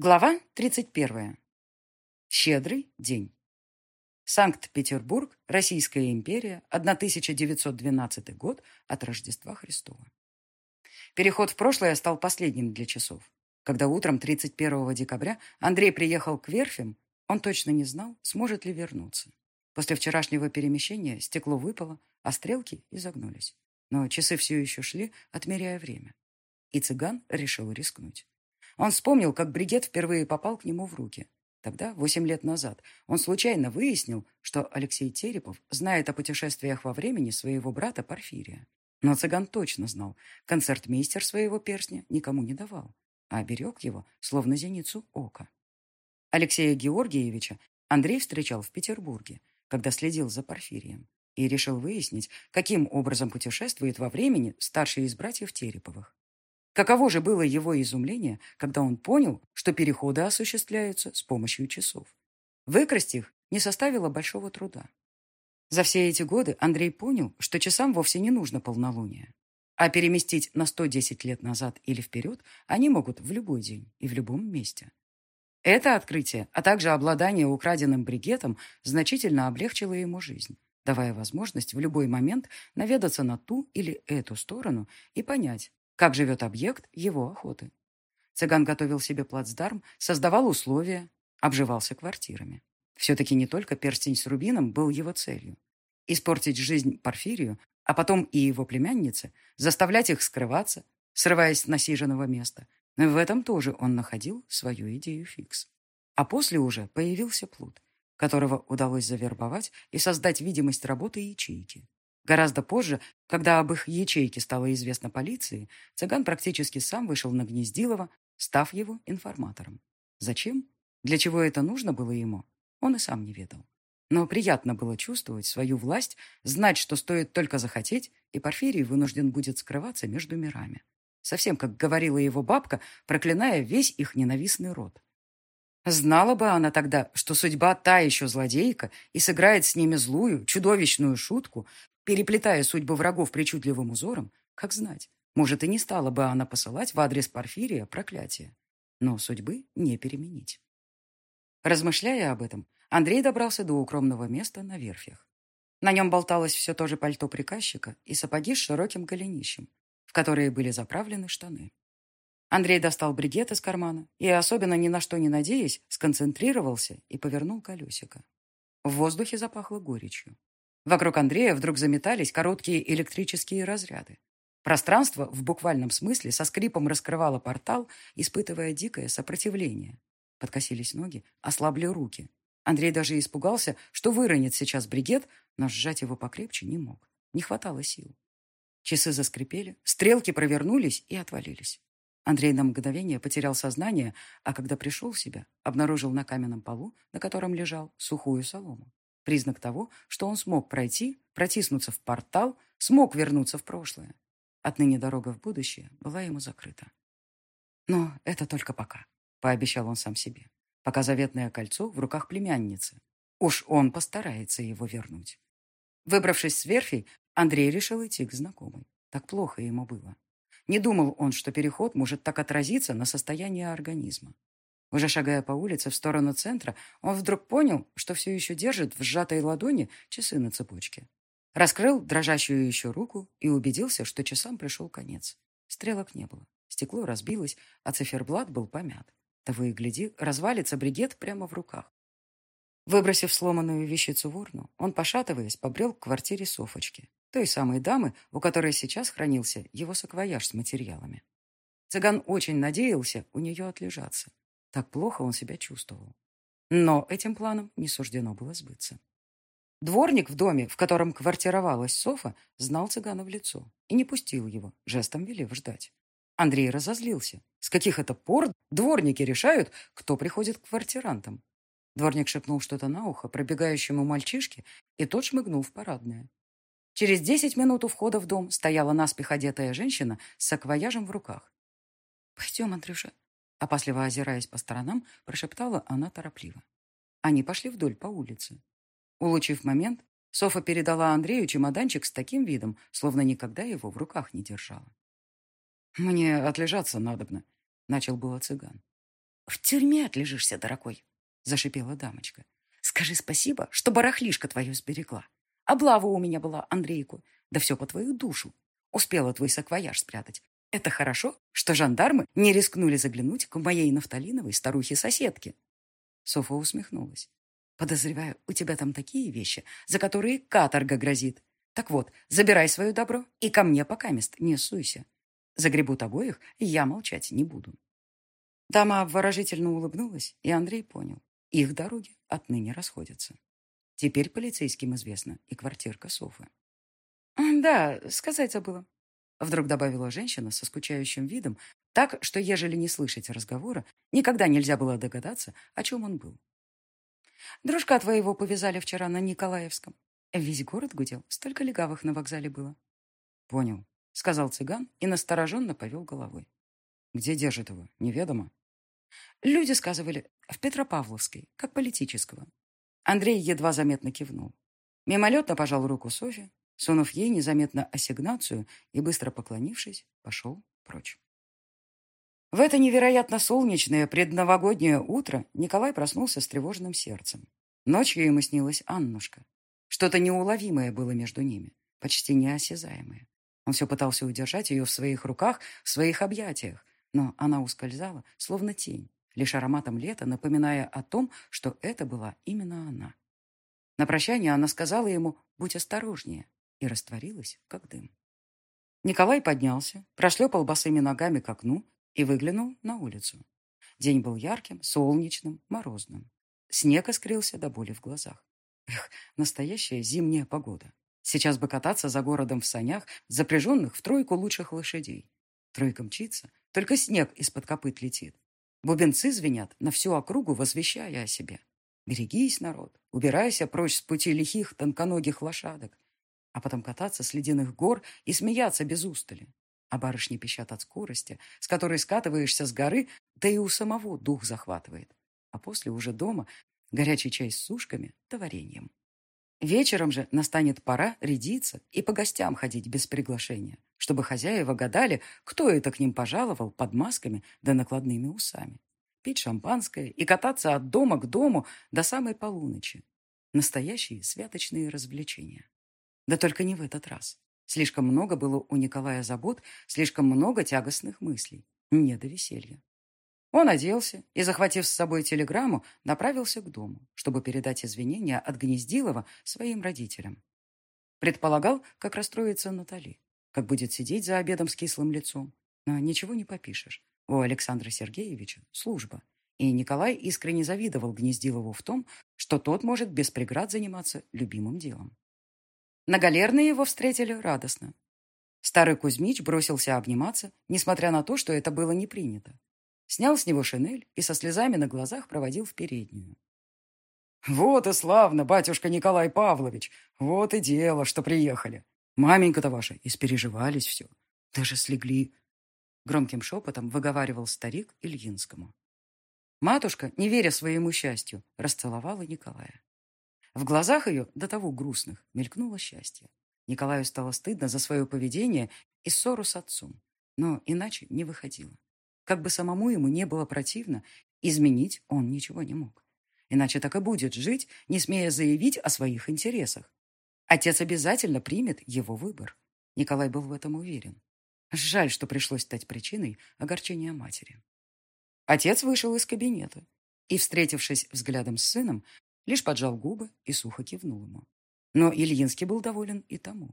Глава 31. Щедрый день. Санкт-Петербург, Российская империя, 1912 год от Рождества Христова. Переход в прошлое стал последним для часов. Когда утром 31 декабря Андрей приехал к верфям, он точно не знал, сможет ли вернуться. После вчерашнего перемещения стекло выпало, а стрелки изогнулись. Но часы все еще шли, отмеряя время. И цыган решил рискнуть. Он вспомнил, как бригет впервые попал к нему в руки. Тогда, восемь лет назад, он случайно выяснил, что Алексей Терепов знает о путешествиях во времени своего брата Порфирия. Но цыган точно знал, концертмейстер своего перстня никому не давал, а берег его, словно зеницу ока. Алексея Георгиевича Андрей встречал в Петербурге, когда следил за Порфирием, и решил выяснить, каким образом путешествует во времени старший из братьев Тереповых. Каково же было его изумление, когда он понял, что переходы осуществляются с помощью часов. Выкрасть их не составило большого труда. За все эти годы Андрей понял, что часам вовсе не нужно полнолуние. А переместить на 110 лет назад или вперед они могут в любой день и в любом месте. Это открытие, а также обладание украденным бригетом значительно облегчило ему жизнь, давая возможность в любой момент наведаться на ту или эту сторону и понять, как живет объект его охоты. Цыган готовил себе плацдарм, создавал условия, обживался квартирами. Все-таки не только перстень с рубином был его целью. Испортить жизнь Порфирию, а потом и его племяннице, заставлять их скрываться, срываясь с насиженного места. В этом тоже он находил свою идею фикс. А после уже появился Плут, которого удалось завербовать и создать видимость работы ячейки. Гораздо позже, когда об их ячейке стало известно полиции, цыган практически сам вышел на Гнездилова, став его информатором. Зачем? Для чего это нужно было ему? Он и сам не ведал. Но приятно было чувствовать свою власть, знать, что стоит только захотеть, и Порфирий вынужден будет скрываться между мирами. Совсем как говорила его бабка, проклиная весь их ненавистный род. Знала бы она тогда, что судьба та еще злодейка и сыграет с ними злую, чудовищную шутку, переплетая судьбы врагов причудливым узором, как знать, может, и не стала бы она посылать в адрес Порфирия проклятие. Но судьбы не переменить. Размышляя об этом, Андрей добрался до укромного места на верфях. На нем болталось все то же пальто приказчика и сапоги с широким голенищем, в которые были заправлены штаны. Андрей достал бригет из кармана и, особенно ни на что не надеясь, сконцентрировался и повернул колесико. В воздухе запахло горечью. Вокруг Андрея вдруг заметались короткие электрические разряды. Пространство в буквальном смысле со скрипом раскрывало портал, испытывая дикое сопротивление. Подкосились ноги, ослабли руки. Андрей даже испугался, что выронит сейчас бригет, но сжать его покрепче не мог. Не хватало сил. Часы заскрипели, стрелки провернулись и отвалились. Андрей на мгновение потерял сознание, а когда пришел в себя, обнаружил на каменном полу, на котором лежал, сухую солому. Признак того, что он смог пройти, протиснуться в портал, смог вернуться в прошлое. Отныне дорога в будущее была ему закрыта. Но это только пока, пообещал он сам себе. Пока заветное кольцо в руках племянницы. Уж он постарается его вернуть. Выбравшись с верфи, Андрей решил идти к знакомой. Так плохо ему было. Не думал он, что переход может так отразиться на состоянии организма. Уже шагая по улице в сторону центра, он вдруг понял, что все еще держит в сжатой ладони часы на цепочке. Раскрыл дрожащую еще руку и убедился, что часам пришел конец. Стрелок не было. Стекло разбилось, а циферблат был помят. Того и гляди, развалится бригет прямо в руках. Выбросив сломанную вещицу в урну, он, пошатываясь, побрел к квартире Софочки, той самой дамы, у которой сейчас хранился его саквояж с материалами. Цыган очень надеялся у нее отлежаться. Так плохо он себя чувствовал. Но этим планом не суждено было сбыться. Дворник в доме, в котором квартировалась Софа, знал цыгана в лицо и не пустил его, жестом велев ждать. Андрей разозлился. С каких это пор дворники решают, кто приходит к квартирантам? Дворник шепнул что-то на ухо пробегающему мальчишке, и тот шмыгнул в парадное. Через десять минут у входа в дом стояла наспех одетая женщина с саквояжем в руках. «Пойдем, Андрюша, Опасливо озираясь по сторонам, прошептала она торопливо. Они пошли вдоль по улице. Улучив момент, Софа передала Андрею чемоданчик с таким видом, словно никогда его в руках не держала. «Мне отлежаться надобно», — начал было цыган. В тюрьме отлежишься, дорогой, зашипела дамочка. Скажи спасибо, что барахлишка твою сберегла. Облава у меня была, Андрейку. Да все по твою душу. Успела твой саквояж спрятать. Это хорошо, что жандармы не рискнули заглянуть к моей нафталиновой старухе-соседке. Софа усмехнулась. Подозреваю, у тебя там такие вещи, за которые каторга грозит. Так вот, забирай свое добро и ко мне пока мест не суйся. Загребут обоих, я молчать не буду. Дама обворожительно улыбнулась, и Андрей понял. Их дороги отныне расходятся. Теперь полицейским известна и квартирка Софы. «Да, сказать забыла», — вдруг добавила женщина со скучающим видом, так, что, ежели не слышать разговора, никогда нельзя было догадаться, о чем он был. «Дружка твоего повязали вчера на Николаевском. Весь город гудел, столько легавых на вокзале было». «Понял», — сказал цыган и настороженно повел головой. «Где держит его, неведомо?» Люди сказывали, в Петропавловской, как политического. Андрей едва заметно кивнул. Мимолетно пожал руку Софье, сунув ей незаметно ассигнацию и, быстро поклонившись, пошел прочь. В это невероятно солнечное предновогоднее утро Николай проснулся с тревожным сердцем. Ночью ему снилась Аннушка. Что-то неуловимое было между ними, почти неосязаемое. Он все пытался удержать ее в своих руках, в своих объятиях, но она ускользала, словно тень, лишь ароматом лета, напоминая о том, что это была именно она. На прощание она сказала ему «будь осторожнее» и растворилась, как дым. Николай поднялся, прошлепал босыми ногами к окну и выглянул на улицу. День был ярким, солнечным, морозным. Снег искрился до боли в глазах. Эх, настоящая зимняя погода. Сейчас бы кататься за городом в санях, запряженных в тройку лучших лошадей. Тройка мчится, только снег из-под копыт летит. Бубенцы звенят на всю округу, возвещая о себе. Берегись, народ, убирайся прочь с пути лихих тонконогих лошадок. А потом кататься с ледяных гор и смеяться без устали. А барышни пищат от скорости, с которой скатываешься с горы, да и у самого дух захватывает. А после уже дома горячий чай с сушками да вареньем. Вечером же настанет пора рядиться и по гостям ходить без приглашения, чтобы хозяева гадали, кто это к ним пожаловал под масками да накладными усами. Пить шампанское и кататься от дома к дому до самой полуночи. Настоящие святочные развлечения. Да только не в этот раз. Слишком много было у Николая забот, слишком много тягостных мыслей. Не до веселья. Он оделся и, захватив с собой телеграмму, направился к дому, чтобы передать извинения от Гнездилова своим родителям. Предполагал, как расстроится Натали, как будет сидеть за обедом с кислым лицом. Но ничего не попишешь. У Александра Сергеевича служба. И Николай искренне завидовал Гнездилову в том, что тот может без преград заниматься любимым делом. На галерные его встретили радостно. Старый Кузьмич бросился обниматься, несмотря на то, что это было не принято. Снял с него шинель и со слезами на глазах проводил в переднюю. «Вот и славно, батюшка Николай Павлович! Вот и дело, что приехали! Маменька-то ваша, испереживались все, даже слегли!» Громким шепотом выговаривал старик Ильинскому. Матушка, не веря своему счастью, расцеловала Николая. В глазах ее, до того грустных, мелькнуло счастье. Николаю стало стыдно за свое поведение и ссору с отцом, но иначе не выходило. Как бы самому ему не было противно, изменить он ничего не мог. Иначе так и будет жить, не смея заявить о своих интересах. Отец обязательно примет его выбор. Николай был в этом уверен. Жаль, что пришлось стать причиной огорчения матери. Отец вышел из кабинета и, встретившись взглядом с сыном, лишь поджал губы и сухо кивнул ему. Но Ильинский был доволен и тому.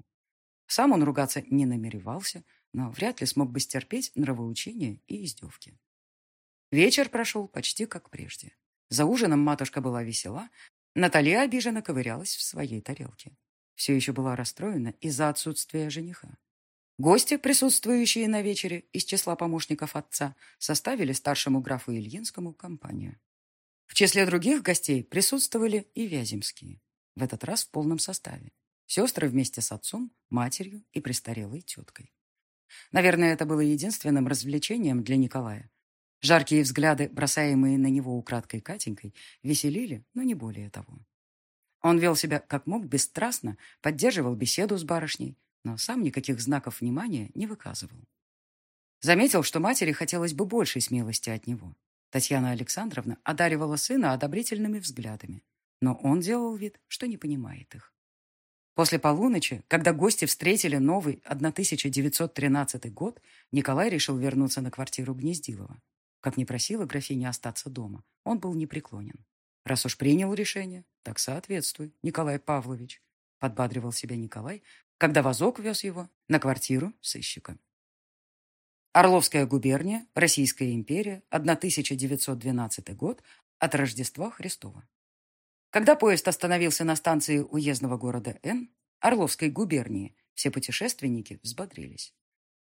Сам он ругаться не намеревался, но вряд ли смог бы стерпеть нравоучения и издевки. Вечер прошел почти как прежде. За ужином матушка была весела, Наталья обиженно ковырялась в своей тарелке. Все еще была расстроена из-за отсутствия жениха. Гости, присутствующие на вечере из числа помощников отца, составили старшему графу Ильинскому компанию. В числе других гостей присутствовали и Вяземские, в этот раз в полном составе. Сестры вместе с отцом, матерью и престарелой теткой. Наверное, это было единственным развлечением для Николая. Жаркие взгляды, бросаемые на него украдкой Катенькой, веселили, но не более того. Он вел себя как мог бесстрастно, поддерживал беседу с барышней, но сам никаких знаков внимания не выказывал. Заметил, что матери хотелось бы большей смелости от него. Татьяна Александровна одаривала сына одобрительными взглядами, но он делал вид, что не понимает их. После полуночи, когда гости встретили новый 1913 год, Николай решил вернуться на квартиру Гнездилова. Как не просила графиня остаться дома, он был непреклонен. «Раз уж принял решение, так соответствуй, Николай Павлович», подбадривал себя Николай, когда вазок вез его на квартиру сыщика. Орловская губерния, Российская империя, 1912 год, от Рождества Христова. Когда поезд остановился на станции уездного города Н, Орловской губернии, все путешественники взбодрились.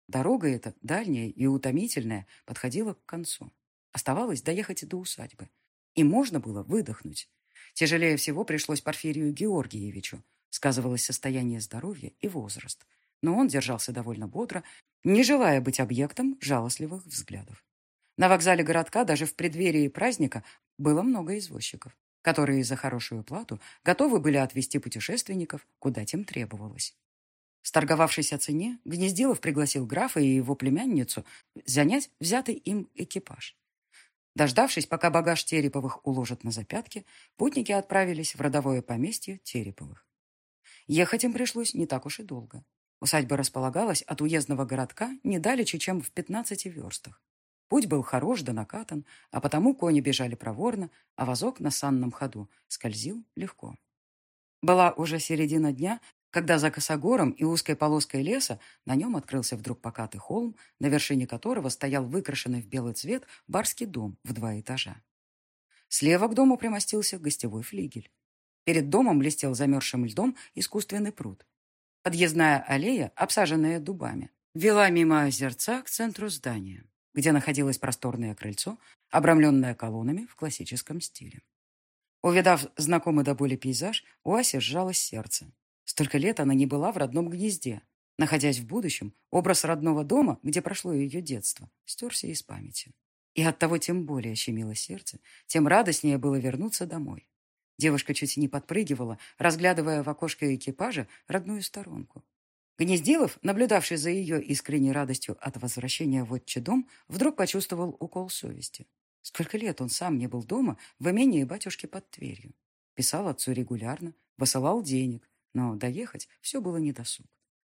Дорога эта, дальняя и утомительная, подходила к концу. Оставалось доехать до усадьбы. И можно было выдохнуть. Тяжелее всего пришлось Порфирию Георгиевичу. Сказывалось состояние здоровья и возраст. Но он держался довольно бодро, не желая быть объектом жалостливых взглядов. На вокзале городка даже в преддверии праздника было много извозчиков которые за хорошую плату готовы были отвезти путешественников, куда тем требовалось. Сторговавшись о цене, Гнездилов пригласил графа и его племянницу занять взятый им экипаж. Дождавшись, пока багаж Тереповых уложат на запятки, путники отправились в родовое поместье Тереповых. Ехать им пришлось не так уж и долго. Усадьба располагалась от уездного городка не далече, чем в 15 верстах. Путь был хорош да накатан, а потому кони бежали проворно, а вазок на санном ходу скользил легко. Была уже середина дня, когда за косогором и узкой полоской леса на нем открылся вдруг покатый холм, на вершине которого стоял выкрашенный в белый цвет барский дом в два этажа. Слева к дому примостился гостевой флигель. Перед домом блестел замерзшим льдом искусственный пруд. Подъездная аллея, обсаженная дубами, вела мимо озерца к центру здания где находилось просторное крыльцо, обрамленное колоннами в классическом стиле. Увидав знакомый до боли пейзаж, у Аси сжалось сердце. Столько лет она не была в родном гнезде. Находясь в будущем, образ родного дома, где прошло ее детство, стерся из памяти. И оттого тем более щемило сердце, тем радостнее было вернуться домой. Девушка чуть не подпрыгивала, разглядывая в окошко экипажа родную сторонку. Гнездилов, наблюдавший за ее искренней радостью от возвращения в отчий дом, вдруг почувствовал укол совести. Сколько лет он сам не был дома в имении батюшки под Тверью. Писал отцу регулярно, высылал денег, но доехать все было недосуг.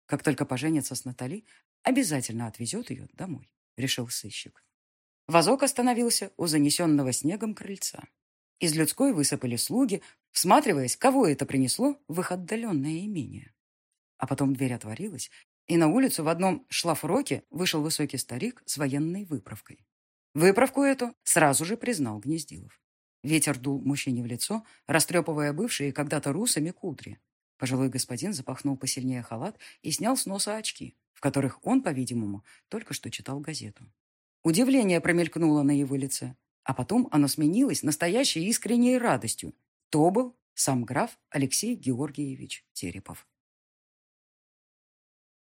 Как только поженится с Натали, обязательно отвезет ее домой, решил сыщик. Вазок остановился у занесенного снегом крыльца. Из людской высыпали слуги, всматриваясь, кого это принесло в их отдаленное имение. А потом дверь отворилась, и на улицу в одном шлафроке вышел высокий старик с военной выправкой. Выправку эту сразу же признал Гнездилов. Ветер дул мужчине в лицо, растрепывая бывшие когда-то русами кудри. Пожилой господин запахнул посильнее халат и снял с носа очки, в которых он, по-видимому, только что читал газету. Удивление промелькнуло на его лице, а потом оно сменилось настоящей искренней радостью. То был сам граф Алексей Георгиевич Терепов.